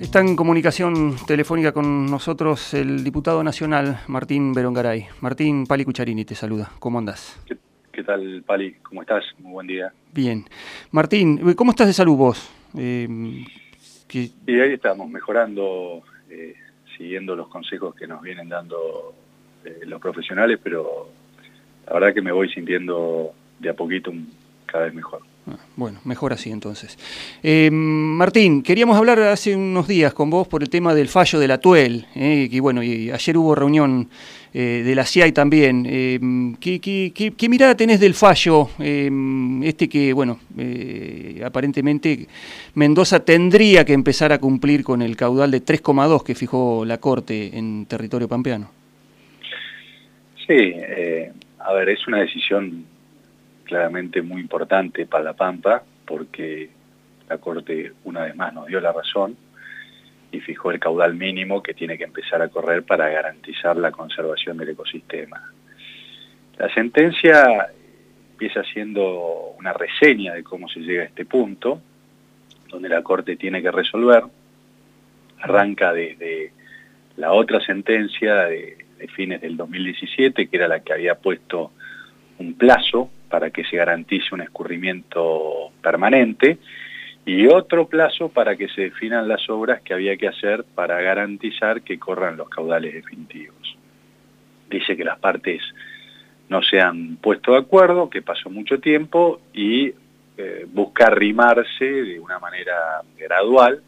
Está en comunicación telefónica con nosotros el diputado nacional Martín Berongaray. Martín Pali Cucharini te saluda. ¿Cómo andas? ¿Qué, tal, Pali? ¿Cómo estás? Muy buen día. Bien. Martín, ¿cómo estás de salud vos? Eh, Y ahí estamos, mejorando, eh, siguiendo los consejos que nos vienen dando eh, los profesionales, pero la verdad que me voy sintiendo de a poquito cada vez mejor. Bueno, mejor así entonces. Eh, Martín, queríamos hablar hace unos días con vos por el tema del fallo de la Tuel, eh, bueno, y ayer hubo reunión eh, de la CIAI también. Eh, ¿qué, qué, mirada tenés del fallo? este que, bueno, aparentemente Mendoza tendría que empezar a cumplir con el caudal de 3,2 que fijó la Corte en territorio pampeano. Sí, a ver, es una decisión claramente muy importante para La Pampa, porque la Corte una vez más nos dio la razón y fijó el caudal mínimo que tiene que empezar a correr para garantizar la conservación del ecosistema. La sentencia empieza siendo una reseña de cómo se llega a este punto, donde la Corte tiene que resolver, arranca desde la otra sentencia de, fines del 2017, que era la que había puesto un plazo para que se garantice un escurrimiento permanente y otro plazo para que se definan las obras que había que hacer para garantizar que corran los caudales definitivos. Dice que las partes no se han puesto de acuerdo, que pasó mucho tiempo y eh, busca rimarse de una manera gradual,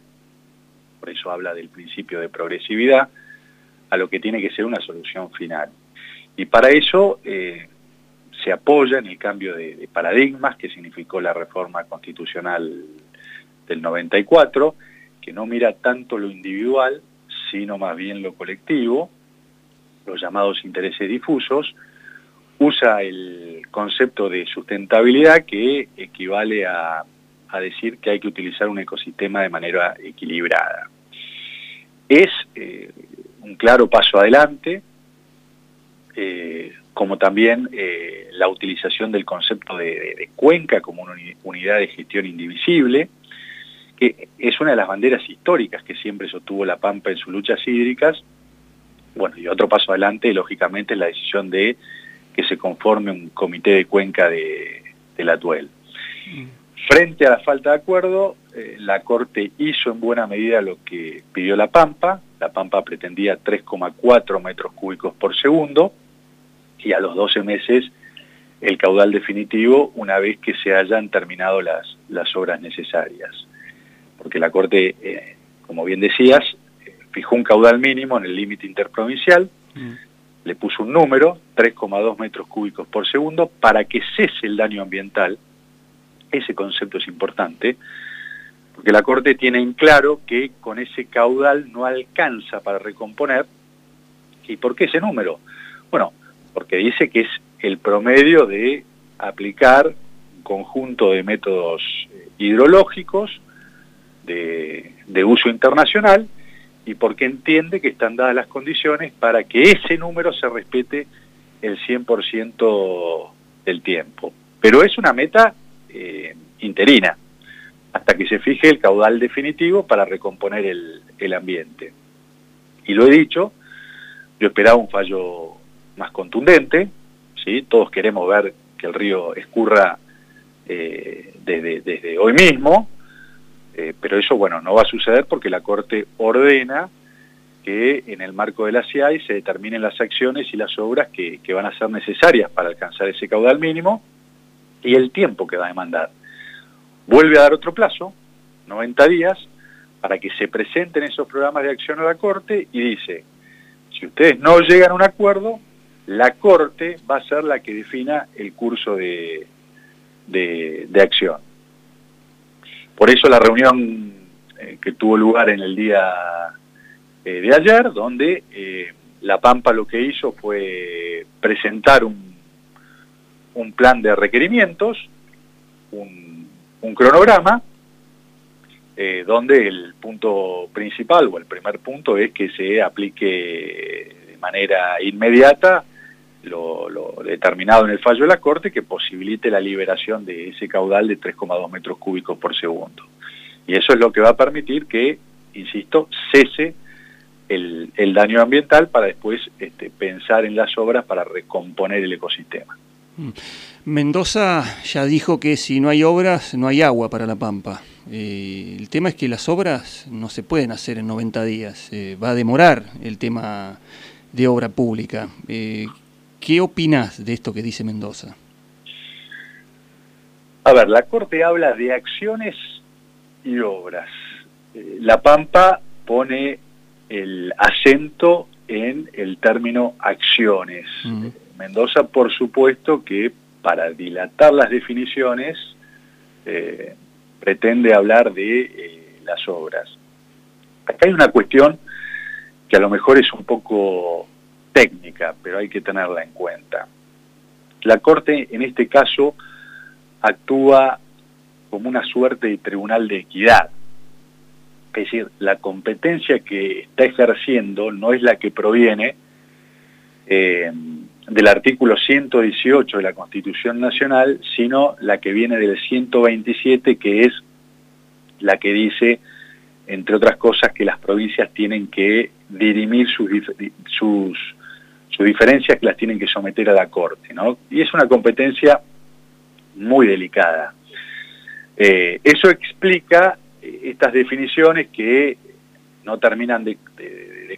por eso habla del principio de progresividad, a lo que tiene que ser una solución final. Y para eso eh, se apoya en el cambio de, paradigmas que significó la reforma constitucional del 94, que no mira tanto lo individual, sino más bien lo colectivo, los llamados intereses difusos, usa el concepto de sustentabilidad que equivale a, decir que hay que utilizar un ecosistema de manera equilibrada. Es eh, un claro paso adelante, eh, como también eh, la utilización del concepto de, cuenca como una unidad de gestión indivisible, que es una de las banderas históricas que siempre sostuvo La Pampa en sus luchas hídricas. Bueno, y otro paso adelante, lógicamente, es la decisión de que se conforme un comité de cuenca de, la Tuel. Frente a la falta de acuerdo, eh, la Corte hizo en buena medida lo que pidió La Pampa. La Pampa pretendía 3,4 metros cúbicos por segundo, y a los 12 meses el caudal definitivo una vez que se hayan terminado las, las obras necesarias. Porque la Corte, eh, como bien decías, fijó un caudal mínimo en el límite interprovincial, mm. le puso un número, 3,2 metros cúbicos por segundo, para que cese el daño ambiental. Ese concepto es importante, porque la Corte tiene en claro que con ese caudal no alcanza para recomponer. ¿Y por qué ese número? Bueno, porque dice que es el promedio de aplicar un conjunto de métodos eh, hidrológicos de, uso internacional y porque entiende que están dadas las condiciones para que ese número se respete el 100% del tiempo. Pero es una meta eh, interina, hasta que se fije el caudal definitivo para recomponer el, el ambiente. Y lo he dicho, yo esperaba un fallo más contundente, ¿sí? todos queremos ver que el río escurra eh, desde, hoy mismo, eh, pero eso bueno no va a suceder porque la Corte ordena que en el marco de la CIAI se determinen las acciones y las obras que, que van a ser necesarias para alcanzar ese caudal mínimo y el tiempo que va a demandar. Vuelve a dar otro plazo, 90 días, para que se presenten esos programas de acción a la Corte y dice, si ustedes no llegan a un acuerdo, la Corte va a ser la que defina el curso de, de, acción. Por eso la reunión eh, que tuvo lugar en el día eh, de ayer, donde eh, La Pampa lo que hizo fue presentar un, un plan de requerimientos, un, un cronograma, donde el punto principal o el primer punto es que se aplique de manera inmediata lo, determinado en el fallo de la Corte que posibilite la liberación de ese caudal de 3,2 metros cúbicos por segundo. Y eso es lo que va a permitir que insisto, cese el, daño ambiental para después este, pensar en las obras para recomponer el ecosistema. Mm. Mendoza ya dijo que si no hay obras, no hay agua para La Pampa. Eh, el tema es que las obras no se pueden hacer en 90 días, eh, va a demorar el tema de obra pública. Eh, ¿Qué opinas de esto que dice Mendoza? A ver, la Corte habla de acciones y obras. la Pampa pone el acento en el término acciones. Mm. Mendoza, por supuesto, que para dilatar las definiciones, eh, pretende hablar de eh, las obras. Acá hay una cuestión que a lo mejor es un poco técnica, pero hay que tenerla en cuenta. La Corte, en este caso, actúa como una suerte de tribunal de equidad. Es decir, la competencia que está ejerciendo no es la que proviene eh, del artículo 118 de la Constitución Nacional, sino la que viene del 127, que es la que dice, entre otras cosas, que las provincias tienen que dirimir sus, sus, sus diferencias, que las tienen que someter a la Corte. ¿no? Y es una competencia muy delicada. Eh, eso explica eh, estas definiciones que no terminan de,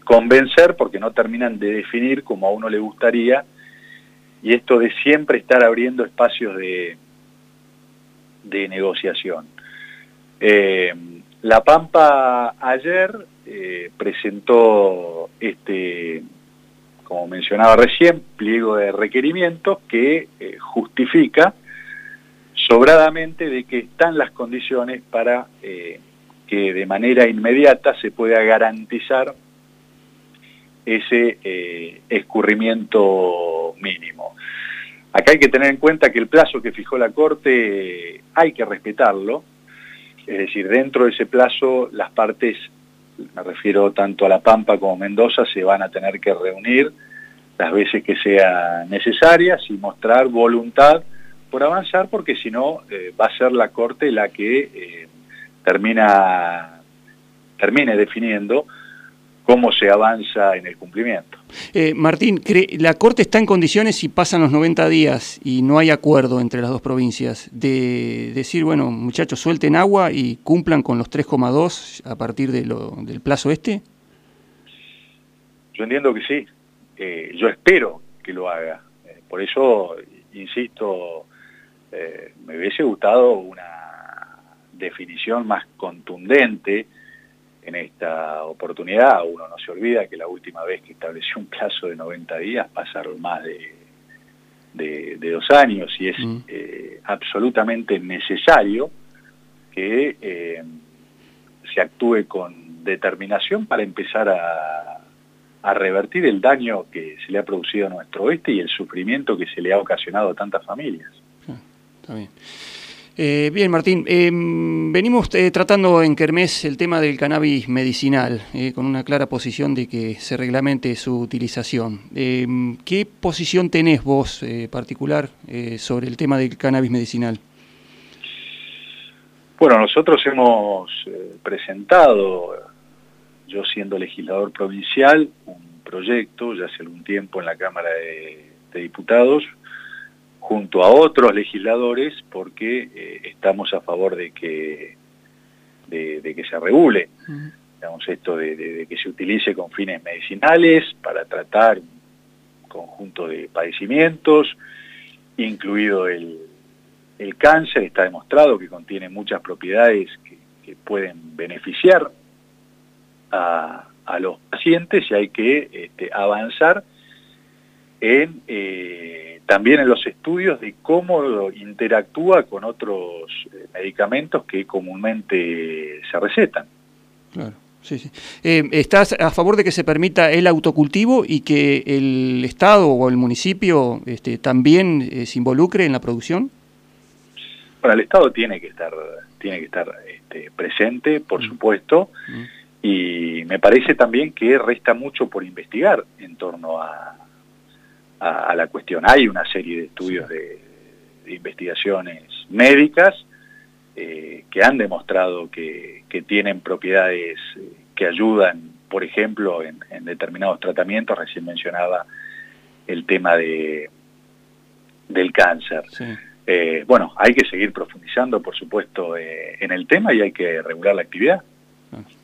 convencer porque no terminan de definir como a uno le gustaría y esto de siempre estar abriendo espacios de, de negociación. Eh, la Pampa ayer presentó este, como mencionaba recién, pliego de requerimientos que eh, justifica sobradamente de que están las condiciones para que de manera inmediata se pueda garantizar ese escurrimiento mínimo. Acá hay que tener en cuenta que el plazo que fijó la Corte hay que respetarlo, es decir, dentro de ese plazo las partes, me refiero tanto a La Pampa como a Mendoza, se van a tener que reunir las veces que sean necesarias y mostrar voluntad por avanzar, porque si no eh, va a ser la Corte la que eh, termina, termine definiendo cómo se avanza en el cumplimiento. Eh, Martín, ¿la Corte está en condiciones, si pasan los 90 días y no hay acuerdo entre las dos provincias, de decir, bueno, muchachos, suelten agua y cumplan con los 3,2 a partir del plazo este? Yo entiendo que sí. Eh, yo espero que lo haga. Eh, por eso, insisto, me hubiese gustado una definición más contundente en esta oportunidad. Uno no se olvida que la última vez que estableció un plazo de 90 días pasaron más de, de, dos años y es mm. eh, absolutamente necesario que eh, se actúe con determinación para empezar a, a revertir el daño que se le ha producido a nuestro oeste y el sufrimiento que se le ha ocasionado a tantas familias. Ah, está bien. Eh, bien, Martín, em, venimos eh, tratando en Kermés el tema del cannabis medicinal, eh, con una clara posición de que se reglamente su utilización. ¿Qué posición tenés vos particular sobre el tema del cannabis medicinal? Bueno, nosotros hemos presentado, yo siendo legislador provincial, un proyecto ya hace algún tiempo en la Cámara de Diputados, junto a otros legisladores porque eh, estamos a favor de que, de, que se regule digamos, esto de, que se utilice con fines medicinales para tratar un conjunto de padecimientos, incluido el, el cáncer, está demostrado que contiene muchas propiedades que, pueden beneficiar a, a, los pacientes y hay que este, avanzar en... Eh, también en los estudios de cómo interactúa con otros eh, medicamentos que comúnmente se recetan. Claro. Sí, sí. Eh, ¿Estás a favor de que se permita el autocultivo y que el Estado o el municipio este, también eh, se involucre en la producción? Bueno, el Estado tiene que estar, tiene que estar este, presente, por mm. supuesto, mm. y me parece también que resta mucho por investigar en torno a, a, la cuestión. Hay una serie de estudios de, investigaciones médicas eh, que han demostrado que, tienen propiedades eh, que ayudan, por ejemplo, en, determinados tratamientos. Recién mencionaba el tema de del cáncer. Eh, bueno, hay que seguir profundizando, por supuesto, eh, en el tema y hay que regular la actividad.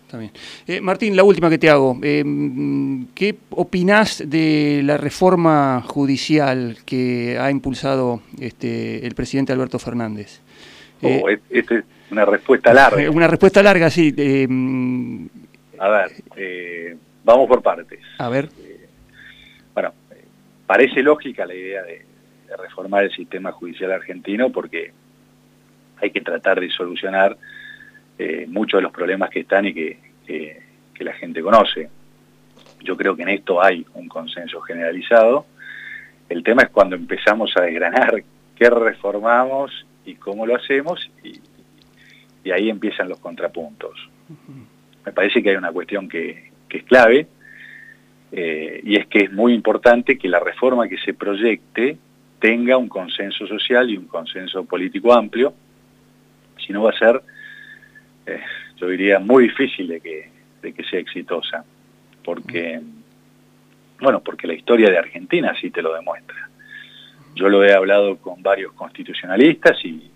Está bien. Eh, Martín, la última que te hago. ¿Qué opinás de la reforma judicial que ha impulsado este, el presidente Alberto Fernández? Oh, esta es una respuesta larga. Una respuesta larga, sí. A ver, eh, vamos por partes. A ver. Eh, bueno, parece lógica la idea de, reformar el sistema judicial argentino porque hay que tratar de solucionar eh, muchos de los problemas que están y que, que la gente conoce. Yo creo que en esto hay un consenso generalizado. El tema es cuando empezamos a desgranar qué reformamos y cómo lo hacemos y, ahí empiezan los contrapuntos me parece que hay una cuestión que, es clave, eh, y es que es muy importante que la reforma que se proyecte tenga un consenso social y un consenso político amplio, si no va a ser, yo diría, muy difícil de que, de que sea exitosa, porque, bueno, porque la historia de Argentina sí te lo demuestra. Yo lo he hablado con varios constitucionalistas y,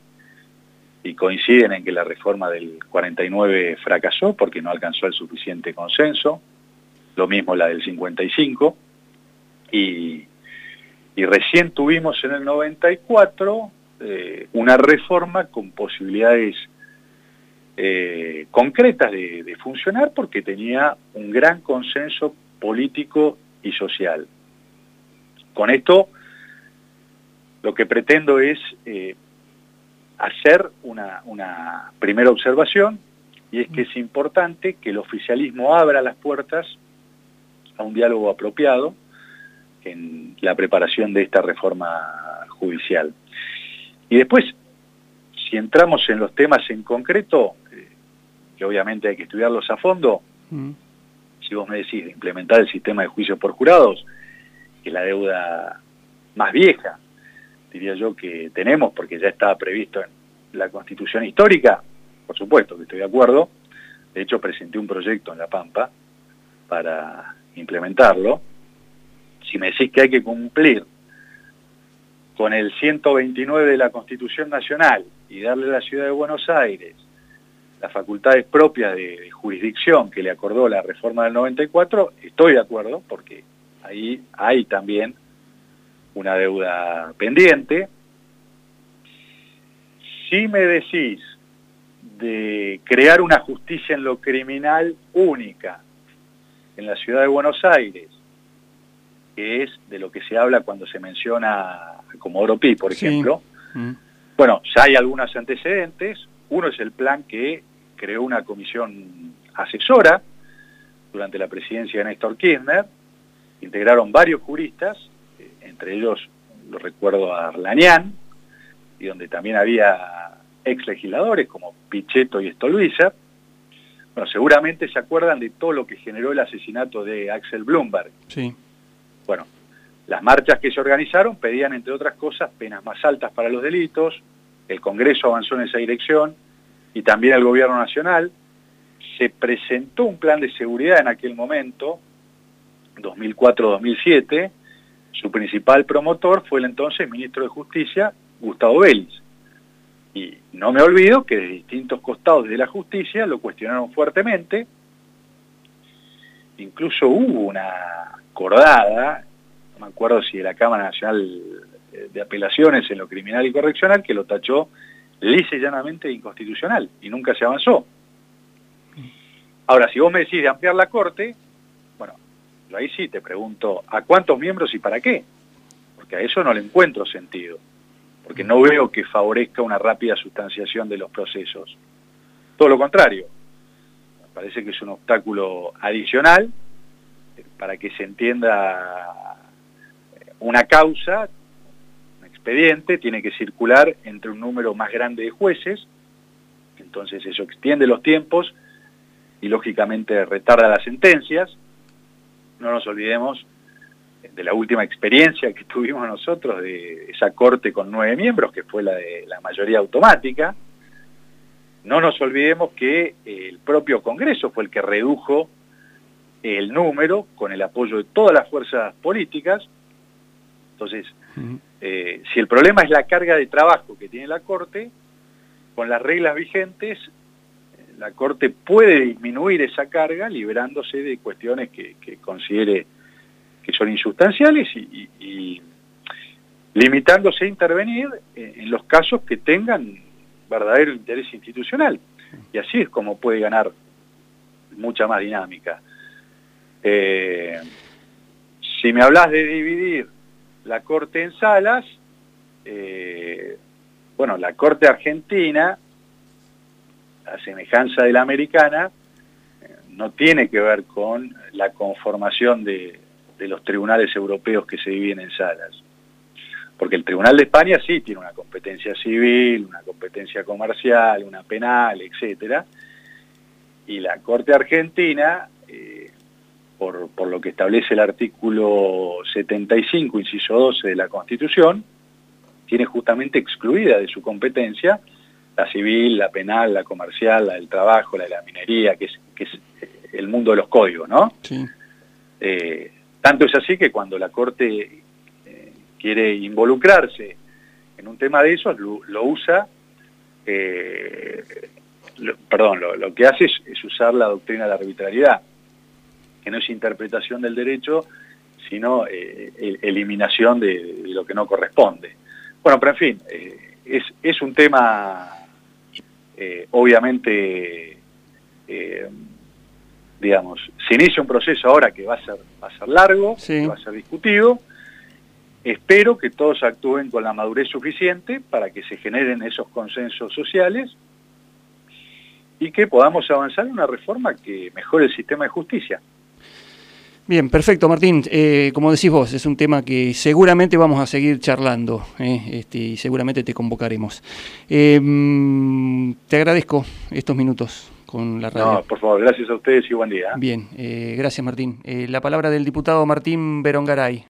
y coinciden en que la reforma del 49 fracasó porque no alcanzó el suficiente consenso, lo mismo la del 55, y, y recién tuvimos en el 94 eh, una reforma con posibilidades eh, concretas de, funcionar porque tenía un gran consenso político y social. Con esto lo que pretendo es eh, hacer una, primera observación, y es que es importante que el oficialismo abra las puertas a un diálogo apropiado en la preparación de esta reforma judicial. Y después, si entramos en los temas en concreto, que obviamente hay que estudiarlos a fondo, mm. si vos me decís de implementar el sistema de juicios por jurados, que es la deuda más vieja diría yo, que tenemos, porque ya estaba previsto en la Constitución Histórica, por supuesto que estoy de acuerdo, de hecho presenté un proyecto en La Pampa para implementarlo, si me decís que hay que cumplir con el 129 de la Constitución Nacional y darle a la Ciudad de Buenos Aires las facultades propias de, jurisdicción que le acordó la reforma del 94, estoy de acuerdo, porque ahí hay también una deuda pendiente. Si me decís de crear una justicia en lo criminal única en la ciudad de Buenos Aires, que es de lo que se habla cuando se menciona como Oropi, por ejemplo, mm. bueno, ya hay algunos antecedentes. Uno es el plan que creó una comisión asesora durante la presidencia de Néstor Kirchner, integraron varios juristas entre ellos lo recuerdo a Arlanian, y donde también había ex legisladores como Pichetto y Stolbizer. Bueno, seguramente se acuerdan de todo lo que generó el asesinato de Axel Bloomberg. Sí. Bueno, las marchas que se organizaron pedían, entre otras cosas, penas más altas para los delitos, el Congreso avanzó en esa dirección, y también el Gobierno Nacional. Se presentó un plan de seguridad en aquel momento, 2004-2007, su principal promotor fue el entonces ministro de Justicia, Gustavo Vélez. Y no me olvido que de distintos costados de la justicia lo cuestionaron fuertemente. Incluso hubo una acordada, no me acuerdo si de la Cámara Nacional de Apelaciones en lo criminal y correccional, que lo tachó lisa llanamente inconstitucional y nunca se avanzó. Ahora, si vos me decís de ampliar la Corte, ahí sí te pregunto, ¿a cuántos miembros y para qué? Porque a eso no le encuentro sentido, porque no veo que favorezca una rápida sustanciación de los procesos. Todo lo contrario, me parece que es un obstáculo adicional para que se entienda eh, una causa, expediente, tiene que circular entre un número más grande de jueces, entonces eso extiende los tiempos y lógicamente retarda las sentencias, no nos olvidemos de la última experiencia que tuvimos nosotros de esa corte con nueve miembros, que fue la de la mayoría automática, no nos olvidemos que el propio Congreso fue el que redujo el número con el apoyo de todas las fuerzas políticas. Entonces, eh, si el problema es la carga de trabajo que tiene la Corte, con las reglas vigentes, la Corte puede disminuir esa carga liberándose de cuestiones que, considere que son insustanciales y, limitándose a intervenir en los casos que tengan verdadero interés institucional. Y así es como puede ganar mucha más dinámica. Eh, si me hablas de dividir la Corte en salas, eh, bueno, la Corte Argentina, a semejanza de la americana, eh, no tiene que ver con la conformación de, de los tribunales europeos que se dividen en salas. Porque el Tribunal de España sí tiene una competencia civil, una competencia comercial, una penal, etcétera, y la Corte Argentina por, lo que establece el artículo 75, inciso 12 de la Constitución, tiene justamente excluida de su competencia la civil, la penal, la comercial, la del trabajo, la de la minería, que es, que es el mundo de los códigos, ¿no? Sí. Eh, tanto es así que cuando la Corte eh, quiere involucrarse en un tema de esos, lo, usa, eh, perdón, lo, que hace es usar la doctrina de la arbitrariedad que no es interpretación del derecho, sino eh, eliminación de, lo que no corresponde. Bueno, pero en fin, eh, es, es, un tema eh, obviamente, digamos, se inicia un proceso ahora que va a ser, va a ser largo, que va a ser discutido, espero que todos actúen con la madurez suficiente para que se generen esos consensos sociales y que podamos avanzar en una reforma que mejore el sistema de justicia. Bien, perfecto, Martín. Eh, como decís vos, es un tema que seguramente vamos a seguir charlando eh, este, y seguramente te convocaremos. Eh, te agradezco estos minutos con la radio. No, por favor, gracias a ustedes y buen día. Bien, gracias, Martín. la palabra del diputado Martín Berongaray.